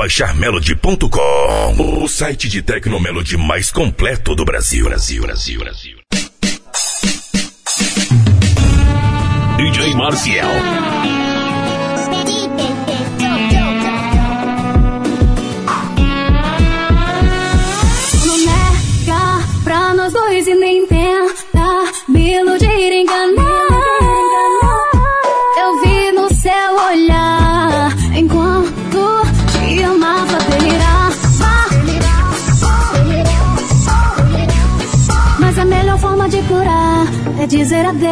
baixar melody.com, o site de Tecnomelody mais completo do Brasil. Brasil, Brasil, Brasil. DJ Marcial. Dizer adeus.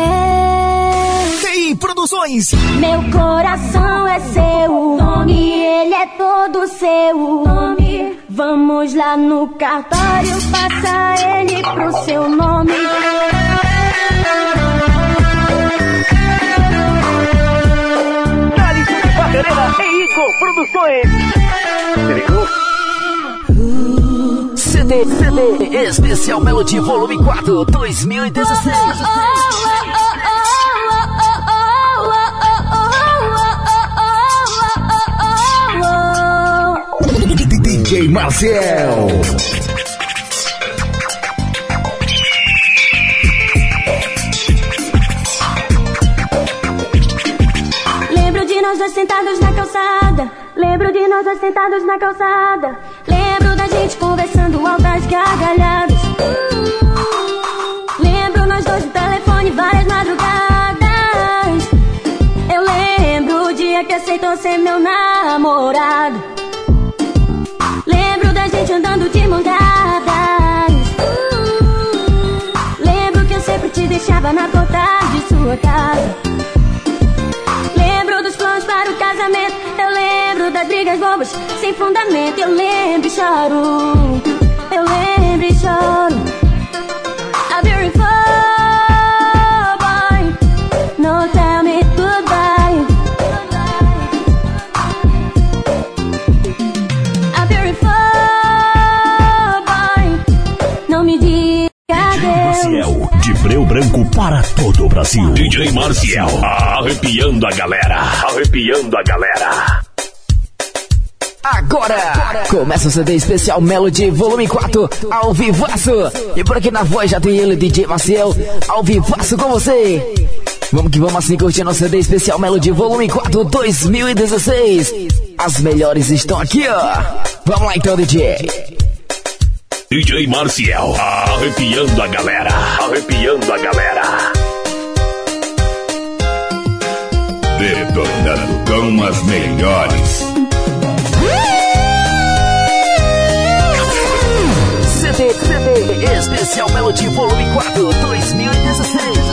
TI Produções. Meu coração é seu nome, ele é todo seu nome. Vamos lá no cartório, passa ele pro seu nome. Dali Barreira e Igor Produções. CD, CD, Especial Melody Volume 4, 2016. DJ Marcel. Lembro de nós dois sentados na calçada. Lembro de nós dois sentados na calçada. Gente conversando altas gargalhadas. Lembro nós dois no telefone várias madrugadas. Eu lembro o dia que aceitou ser meu namorado. Lembro da gente andando de mão dadas. Lembro que eu sempre te deixava na porta de sua casa. Brigas bobas sem fundamento. Eu lembro e choro. Eu lembro e choro. A beautiful boy. No tell me goodbye. A beautiful boy. Não me diga adeus. Marcial, de Breu Branco para todo o Brasil. DJ Marcial, arrepiando a galera, arrepiando a galera. Agora, começa o CD especial Melody Volume 4, ao vivaço. E por aqui na voz já tem ele, DJ Maciel, ao vivaço com você. Vamos que vamos assim curtir nosso CD especial Melody Volume 4 2016. As melhores estão aqui, ó. Vamos lá então, DJ. DJ Marcial, arrepiando a galera, arrepiando a galera. Detonando com as melhores. CD, especial Melody Volume 4 2016.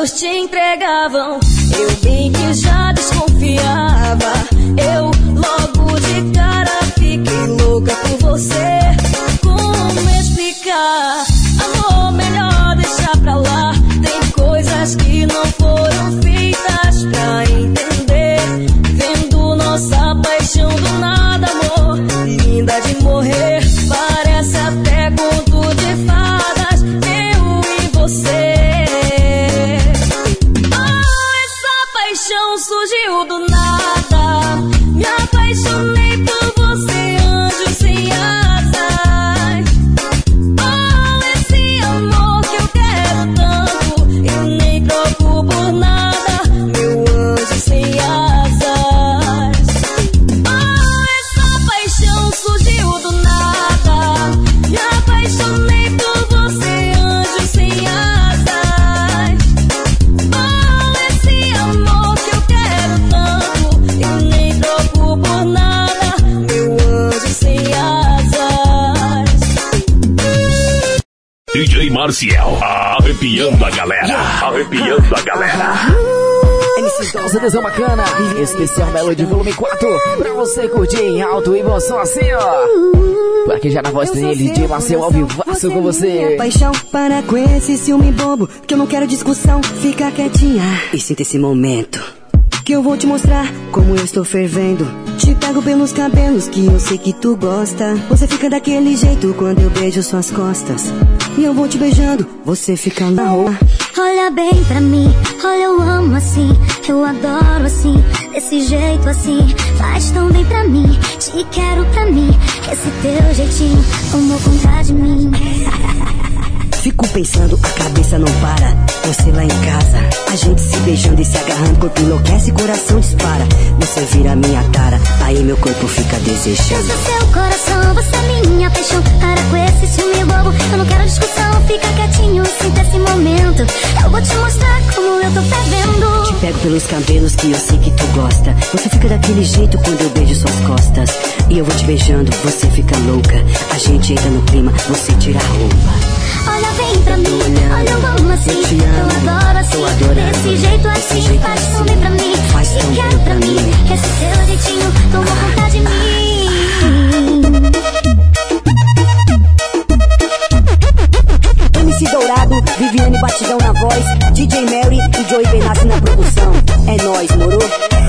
Olhos te entregavam, Marcial, arrepiando a galera, arrepiando a galera. MC Dosas bacana, especial Melody Volume 4, pra você curtir em alto e bom som assim, ó. Por aqui já na voz tem ele, DJ Marcel ao vivaço com você. Paixão, para com esse ciúme bobo, que eu não quero discussão, fica quietinha e sinta esse momento. Que eu vou te mostrar como eu estou fervendo. Te pego pelos cabelos que eu sei que tu gosta. Você fica daquele jeito quando eu beijo suas costas. E eu vou te beijando, você fica na rua. Olha bem pra mim, olha eu amo assim, eu adoro assim, desse jeito assim, faz tão bem pra mim, te quero pra mim, esse teu jeitinho tomou conta de mim. Fico pensando, a cabeça não para. Você lá em casa, a gente se beijando e se agarrando, corpo enlouquece, coração dispara. Você vira minha tara, aí meu corpo fica desejando. Eu sou seu coração, você é minha paixão. Para com esse ciúme bobo, eu não quero discussão. Fica quietinho, sinta esse momento. Eu vou te mostrar como eu tô fervendo. Te pego pelos cabelos que eu sei que tu gosta. Você fica daquele jeito quando eu beijo suas costas. E eu vou te beijando, você fica louca. A gente entra no clima, você tira a roupa. Olha bem pra mim, olha eu amo. Assim. Eu, adoro assim, desse jeito assim. Faz tão bem pra mim, faz tão quer pra mim. Esse seu jeitinho? Tomou conta de mim. MC Dourado, Viviane Batidão na voz DJ Mary e Joey Benassi na produção. É nóis, moro?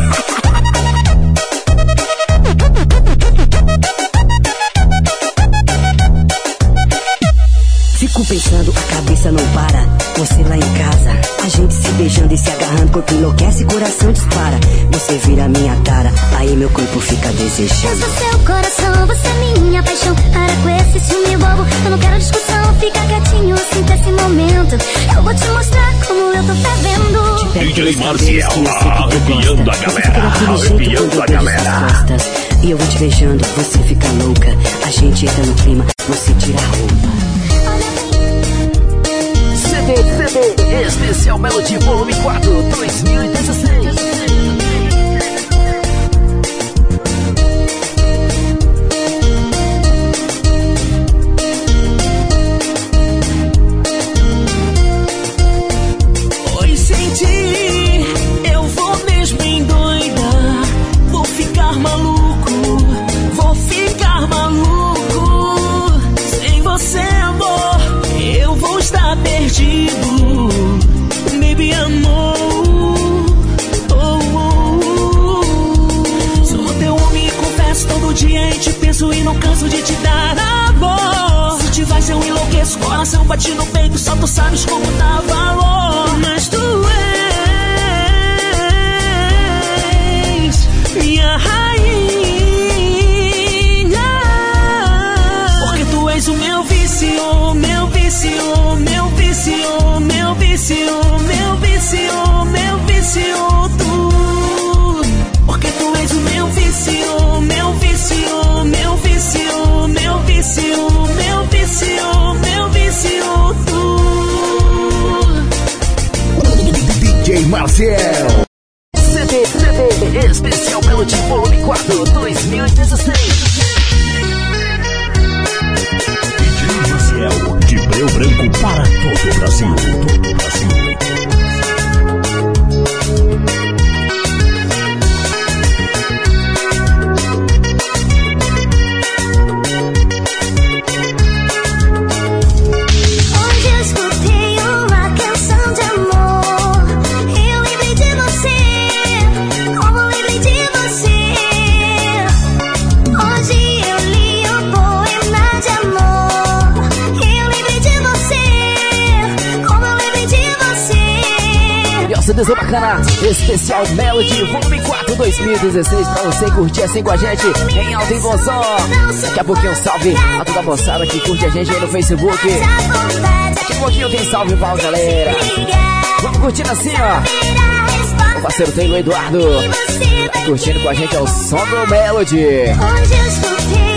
Fico pensando, a cabeça não para. Você lá em casa, a gente se beijando e se agarrando, corpo enlouquece, coração dispara. Você vira minha tara, aí meu corpo fica Eu desejando. sou seu coração, você é minha paixão Para com esse ciúme bobo, eu não quero discussão Fica quietinho, sinta esse momento Eu vou te mostrar como eu tô fervendo Pego DJ tu arrepiando a Você galera, arrepiando a galera. costas. E eu vou te beijando, você fica louca. A gente entra no clima, você tira a roupa. CD, especial Melody Volume 4, 2016. CD, especial Melody Volume 4, 2016. DJ Marcial, de Breu Branco para todo o Brasil. Todo o Brasil. CDzão bacana, especial Melody Volume 4, 2016. Pra você curtir assim com a gente em alto e bom som. Daqui a pouquinho, salve a toda a moçada que curte a gente aí no Facebook. Daqui a pouquinho tem salve pra galera. Vamos curtindo assim, ó. O parceiro Taylor Eduardo. Tá curtindo com a gente ao som do Melody. Hoje eu escutei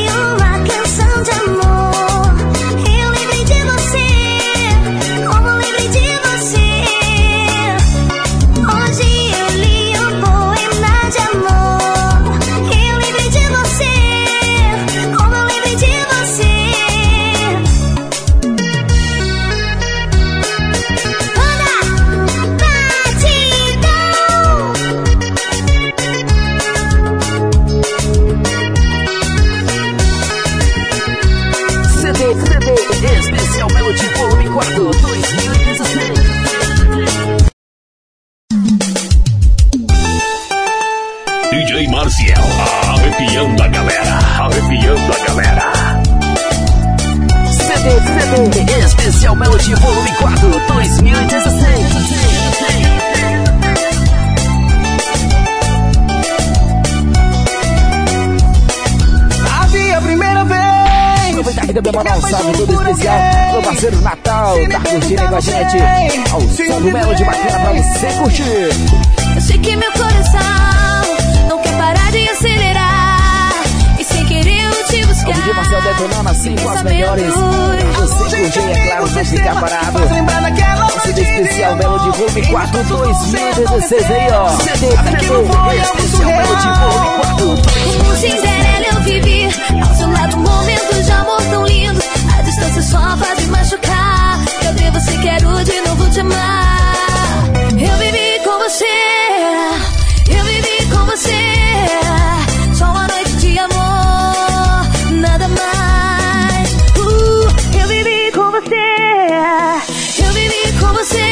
também mandar um salve todo especial pro parceiro Natal, tá curtindo com a gente. Ao som do Melody bacana pra você curtir. Eu sei que meu coração não quer parar de acelerar. E sem querer eu te buscar. O DJ Marcel detonando assim com as melhores. Você curtir, é claro, não ficar parado. CD especial Melody Volume 4 2016 aí, ó. CD, CD, Melody Volume 4. Como Cinderela eu vivi lado momentos de amor tão lindo. A distância só faz me machucar. Cadê você? Quero de novo te amar. Eu vivi com você. Eu vivi com você. Só uma noite de amor, nada mais. Uh, eu vivi com você. Eu vivi com você.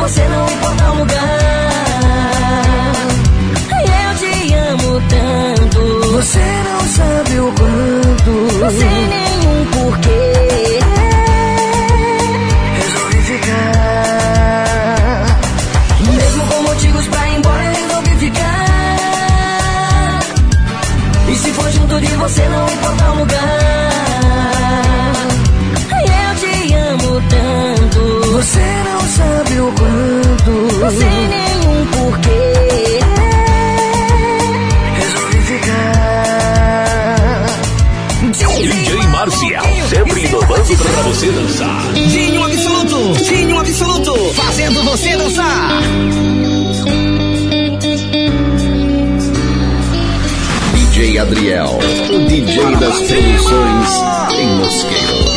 Você, não importa o lugar. Eu te amo tanto. Você não sabe o quanto. Sem nenhum porquê. Resolvi ficar. Mesmo com motivos pra ir embora, resolvi ficar. E se for junto de você, não importa o lugar. Sem nenhum porquê. Resolvi ficar. DJ Marcial, sempre inovando pra você dançar. Dinho Absoluto, Dinho Absoluto, fazendo você dançar. DJ Adriel, o DJ das produções em Mosqueiro.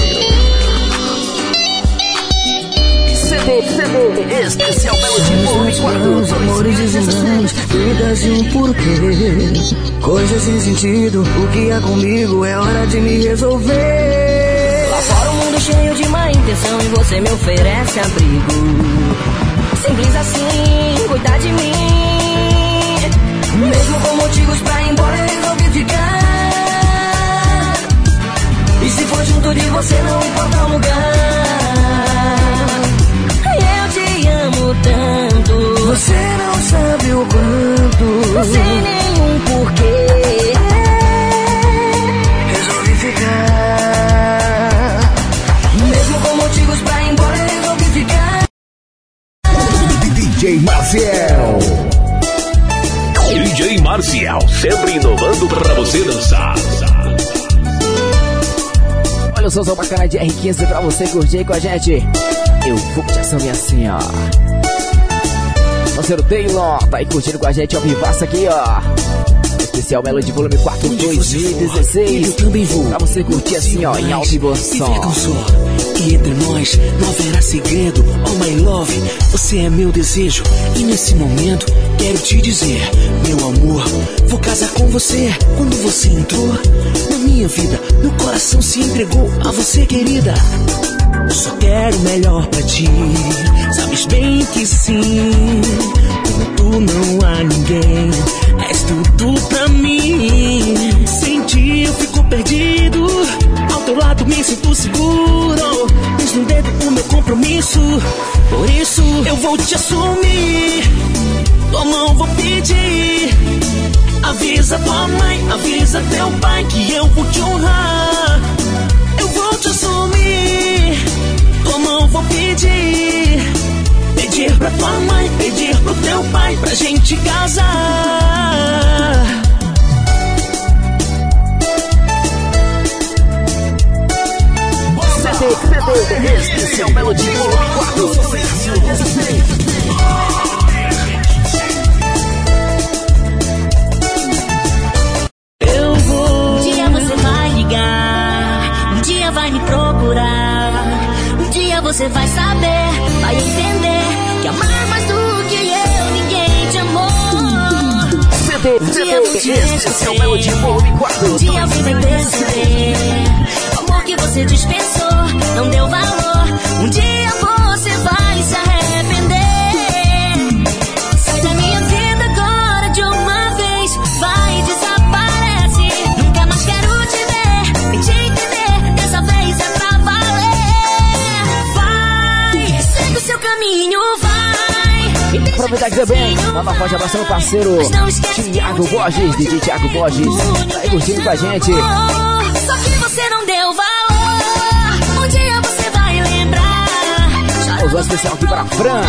Especial 4, Os amores 2016. desenganos, dúvidas e um porquê. Coisas sem sentido, o que há comigo é hora de me resolver. Lá fora o mundo cheio de má intenção e você me oferece abrigo. Simples assim, cuidar de mim. Mesmo com motivos pra ir embora, eu resolvi ficar. E se for junto de você, não importa o lugar. Você não sabe o quanto. Sem nenhum porquê. Resolvi ficar. Mesmo com motivos pra ir embora, resolvi ficar. DJ Marcel. DJ Marcial, sempre inovando pra você dançar. Olha o somzão bacana de R15 pra você curtir com a gente. Eu vou te assumir assim, ó. Parceiro Taylor, tá aí curtindo com a gente ao vivaço aqui, ó. Especial Melody Volume 4 2016. Eu também vou. Pra você curtir assim, ó, em alto e bom som. e entre nós não haverá segredo. Oh my love, você é meu desejo. E nesse momento quero te dizer, meu amor, vou casar com você. Quando você entrou na minha vida, meu coração se entregou a você, querida. Eu só quero o melhor pra ti. Sabes bem que sim. Como tu não há ninguém. És tudo pra mim. Sem ti eu fico perdido. me sinto seguro. Diz no dedo o meu compromisso. Por isso eu vou te assumir. Tua mão vou pedir. Avisa tua mãe, avisa teu pai que eu vou te honrar. Eu vou te assumir. Tua mão vou pedir. Pedir pra tua mãe, pedir pro teu pai pra gente casar. CD, CD, também, sozinho manda uma forte abraço vai. parceiro um dia Borges, DJ Thiago Borges, tá aí curtindo com a gente. Só que você não deu valor. Um dia você vai lembrar. Usou especial aqui para Fran.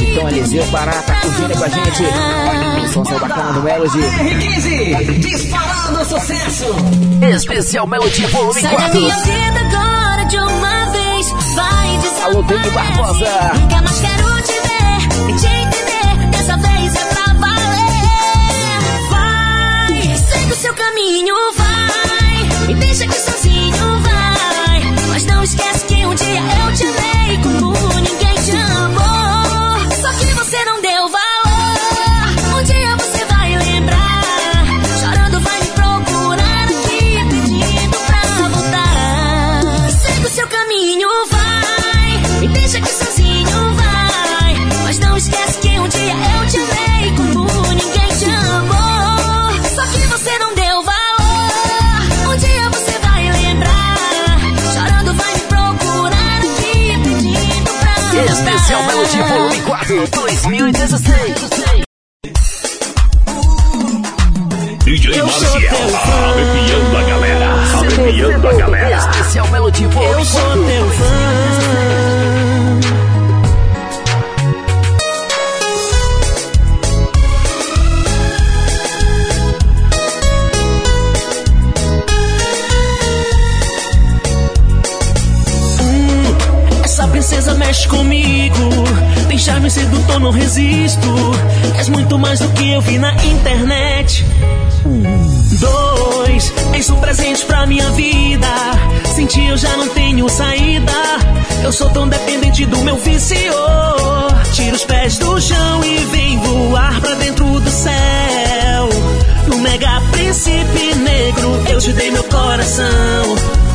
Então, Eliseu Pará tá curtindo aí com a gente. Olha que som seu bacana do Melody. R15, disparado sucesso. Especial Melody Volume Sai da 4. minha vida agora de uma vez. Vai desaparecer. Alô, Dani Barbosa. Nunca mais quero seu caminho, vai. Me deixa aqui sozinho, vai. Mas não esquece que um dia eu te amei Especial Melody Volume 4, 2016. DJ Marcial, arrepiando a galera, arrepiando a galera. Especial Melody Volume Eu sou 4. teu fã. Princesa mexe comigo. Tem charme sedutor, não resisto. És muito mais do que eu vi na internet. Dois, és um presente pra minha vida. Sem ti eu já não tenho saída. Eu sou tão dependente do meu vício. Tira os pés do chão e vem voar pra dentro do céu. No mega príncipe negro, eu te dei meu coração.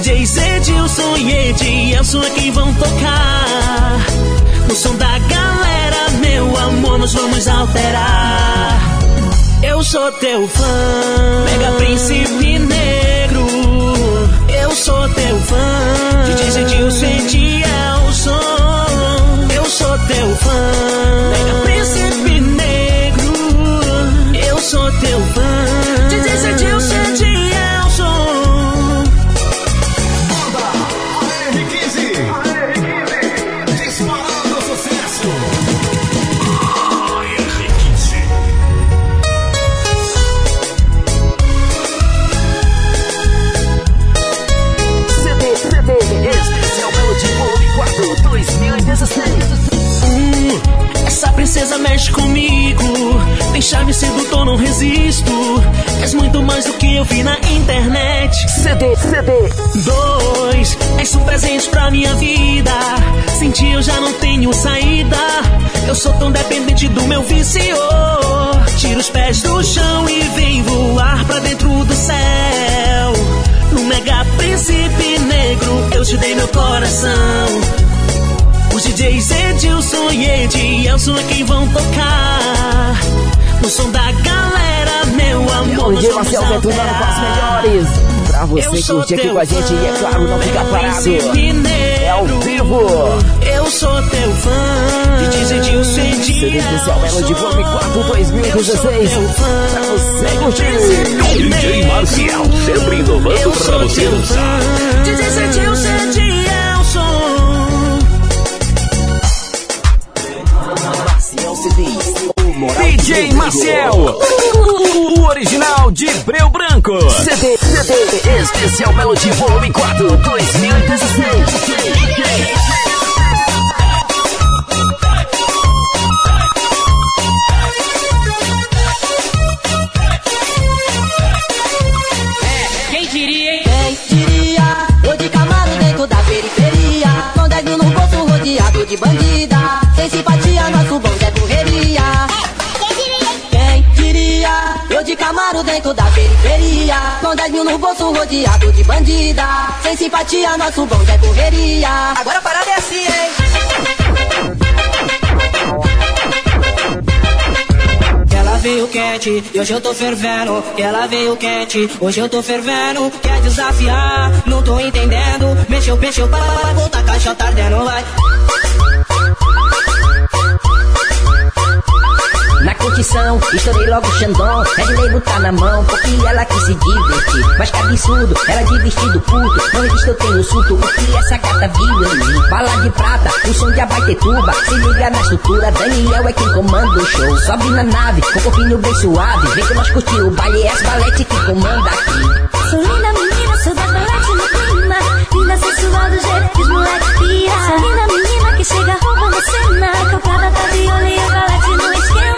DJs Edilson e Edielson é quem vão tocar. No som da galera, meu amor, nós vamos alterar. Eu sou teu fã, Mega Príncipe Negro. Eu sou teu fã, DJ Edilson e Edielson. Eu sou teu fã, Mega Príncipe Negro. Eu sou teu fã, Tem charme sedutor, não resisto. És muito mais do que eu vi na internet. CD, CD, Dois, és um presente pra minha vida. Sem ti eu já não tenho saída. Eu sou tão dependente do meu vício. Tira os pés do chão e vem voar pra dentro do céu. No mega príncipe negro, eu te dei meu coração. Os DJs Edilson e Edielson é quem vão tocar. No som da galera, meu amor, o nós DJ Marcel detonando com as melhores. Pra você curtir aqui com a gente e, é claro, não ficar parado. É ao vivo. Eu sou teu fã. De dizer que eu senti. CD especial Melody Volume 4 2016. Pra você curtir. DJ Marcial, sempre inovando pra você dançar. De dizer que moral DJ Marcel, mundo. o, o original de Breu Branco. CD, CD especial Melody Volume 4 2016. Periferia. Com 10 mil no bolso rodeado de bandida. Sem simpatia, nosso bonde é correria. Agora a parada é assim, hein? Ela veio quente, e hoje eu tô fervendo. Que ela veio quente, hoje eu tô fervendo. Quer desafiar? Não tô entendendo. Mexeu, mexeu, para, para, volta, caixa tá ardendo, vai. Curtição, estourei logo o Xandão. Label tá na mão, porque ela quis se divertir. Mas que absurdo, ela de vestido curto. Não existe, eu tenho surto. O que essa gata viu em mim? Bala de prata, o som de abaitetuba. Se liga na estrutura, Daniel é quem comanda o show. Sobe na nave, com o corpinho bem suave. Vem que nós curtir o baile, é as balete que comanda aqui. Sou linda menina, sou da balete no clima. Linda sensual do jeito que os moleques pira. Sou linda menina que chega roubando cena. Calcada da viola e a balete no clima.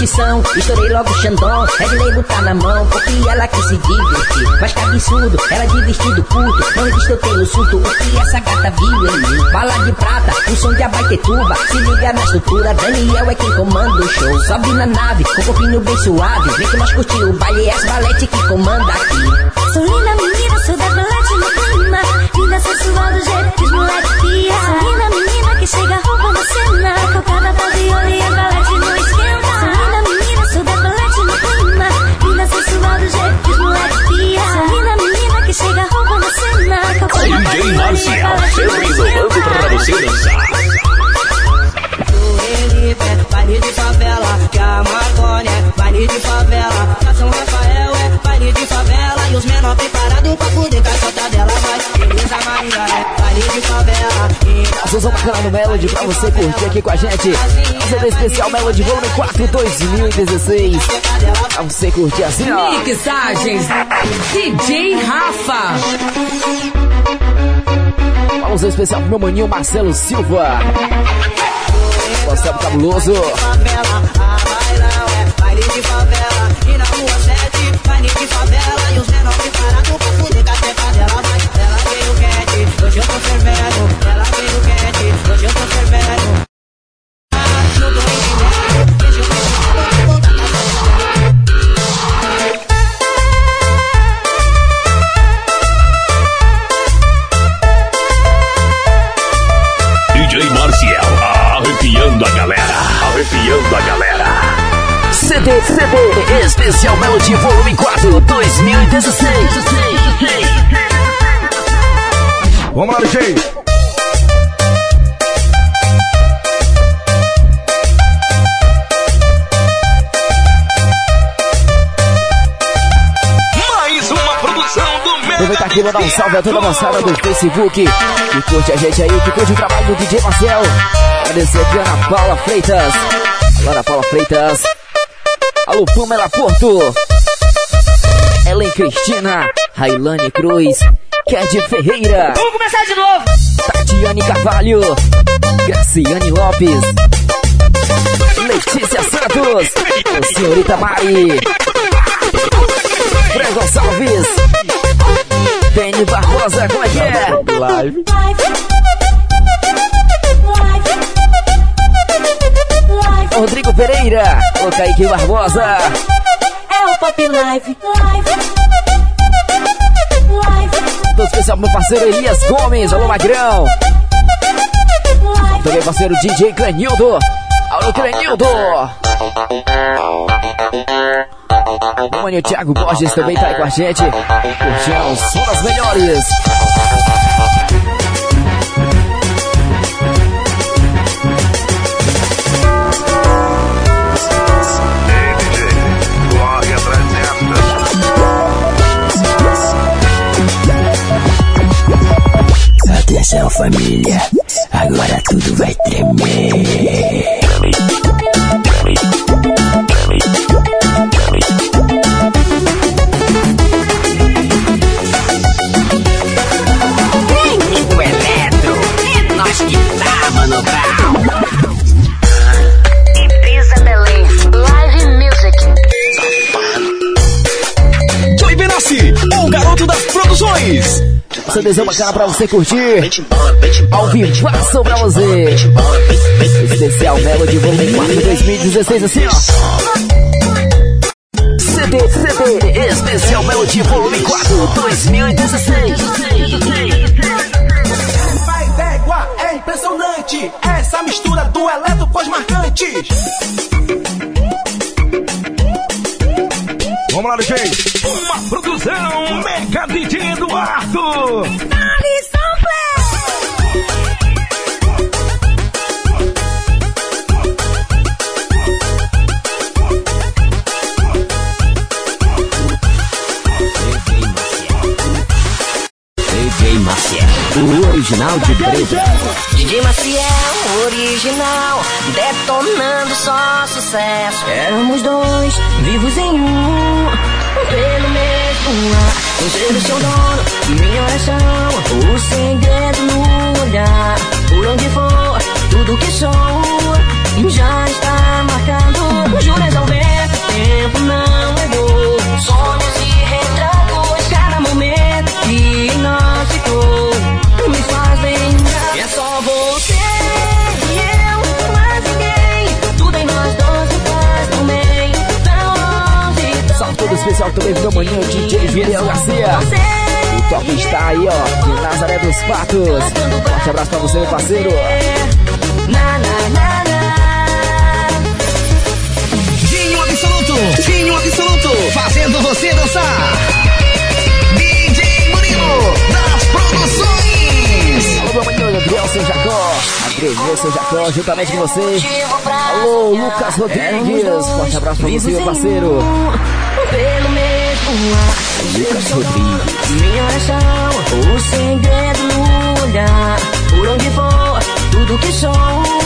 curtição, estourei logo o Xandão. Red Label tá na mão, porque ela quis se divertir. Mas que absurdo, ela de vestido curto. Não eu tenho surto. O que essa gata viu em mim? Bala de prata, o som de abaitetuba. Se liga na estrutura, Daniel é quem comanda o show. Sobe na nave, com o corpinho bem suave. Vem que nós curtir o baile, é as balete que comanda aqui. Sou linda menina, sou da balete no clima. Linda sensual do jeito que os moleques pira. Sou linda menina que chega roubando a cena. Suzão bacana no Melody pra você curtir aqui com a gente. CD especial Melody Volume 4 2016. Pra você curtir assim, ó. Mixagens DJ Rafa. Vamos ao especial pro meu maninho Marcelo Silva. Marcelo Cabuloso. favela, a bailão é baile de favela. E na rua 7, baile de favela. E os menor preparados pra poder hoje eu tô fervendo. Ela veio quente, hoje eu tô fervendo. Mandar um salve a toda a moçada do Facebook que curte a gente aí, que curte o trabalho do DJ Marcel. Agradecer aqui a Ana Paula Freitas. Ana Paula Freitas. Alô, Pamela Porto. Ellen Cristina. Railane Cruz. Ked Ferreira. Vamos começar de novo. Tatiane Carvalho. Graciane Lopes. Letícia Santos. Senhorita Mari. Fred Gonçalves. Penny Barbosa, como é que é? Live. Rodrigo Pereira, o Kaique Barbosa. É o Pop Live. Live. Todo especial pro meu parceiro Elias Gomes, alô Magrão. Também parceiro DJ Clenildo. Alô Clenildo. O maninho Thiago Borges também tá aí com a gente. Curtindo o som das melhores. Atenção família, agora tudo vai tremer. CDzão bacana pra você curtir. Ao vivaço pra você. Especial Melody Volume 4 2016, assim ó. CD, CD, Especial Melody Volume 4 2016. Vai d'égua, é impressionante. Essa mistura do eletro com as marcantes. Vamos lá, DJ. Uma produção Maciel, o original de Breda. DJ Maciel, original, detonando só sucesso. Éramos dois, vivos em um, pelo mesmo ar. Eu ser o seu dono, minha oração, o segredo no olhar. Por onde for, tudo que sou já está marcado. Juro especial também pro meu maninho DJ Julião Garcia. O top está aí, ó, de Nazaré dos Patos. Forte abraço pra você, meu parceiro. Dinho Absoluto, Dinho Absoluto, fazendo você dançar. DJ Murilo, das produções. Alô, meu maninho Adriel Seu Jacó. Adriel Seu Jacó, juntamente com você. Alô, Lucas Rodrigues. Forte abraço pra você, meu parceiro. Pelo mesmo ar. Lucas Rodrigues. Minha oração, o segredo no olhar. Por onde for, tudo que sou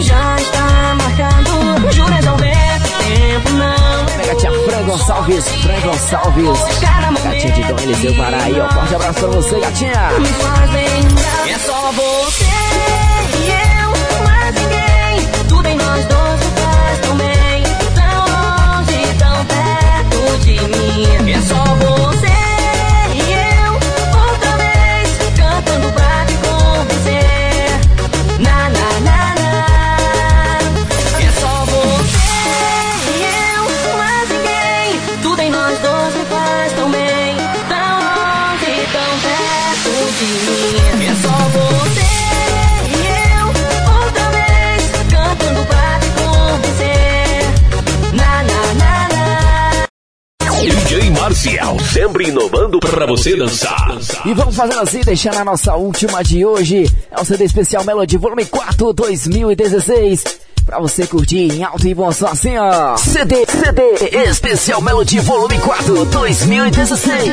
já está marcado. Juro resolver, tempo não Mega tia Fran Gonçalves, Fran Gonçalves. Gatinha de Dom Eliseu Pará aí, ó. Forte abraço pra você, gatinha. me faz lembrar. É só você e eu, mais ninguém. Tudo em nós dois É só você sempre inovando pra você dançar. E vamos fazendo assim, deixando a nossa última de hoje. É o CD especial Melody Volume 4 2016. Pra você curtir em alto e bom som assim, ó. CD, CD, especial Melody Volume 4 2016.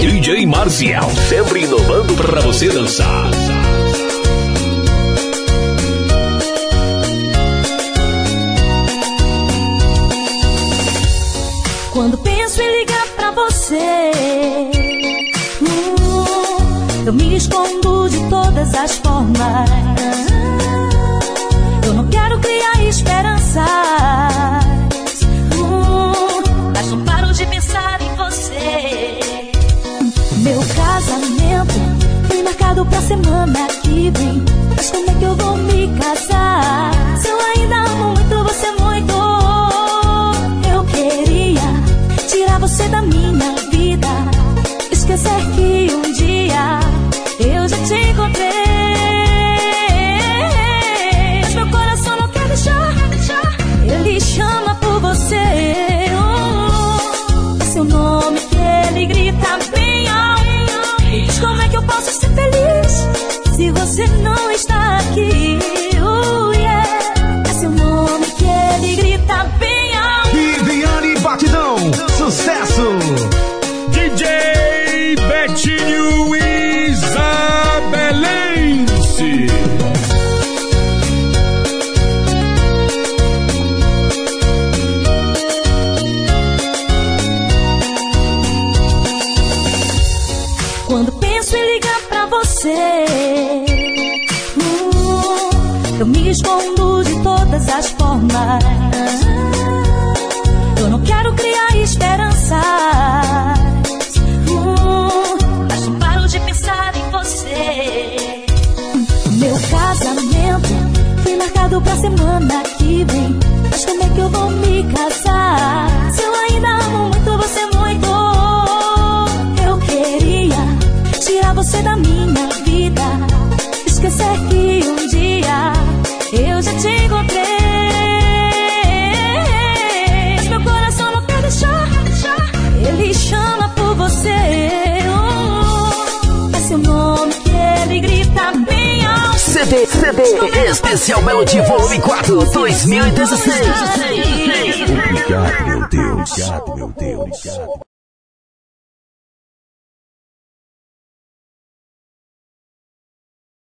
DJ Marcial, sempre inovando pra você dançar. Escondo de todas as formas. Eu não quero criar esperanças, hum, mas não paro de pensar em você. Meu casamento foi marcado semana que vem. Mas como é que eu vou me casar? Se eu ainda amo muito você muito. Eu queria tirar você da minha vida. Esquecer que um você, hum, eu me escondo de todas as formas. Eu não quero criar esperanças, hum, mas não paro de pensar em você. Meu casamento foi marcado pra semana que vem. Mas como é que eu vou me casar? Você da minha vida. Esquecer que um dia eu já te encontrei. Mas meu coração não quer deixar. Ele chama por você. Oh, é seu nome que ele grita bem alto. CD, CD, especial Melody Volume 4, 2016. Obrigado, meu Deus. Obrigado, meu Deus.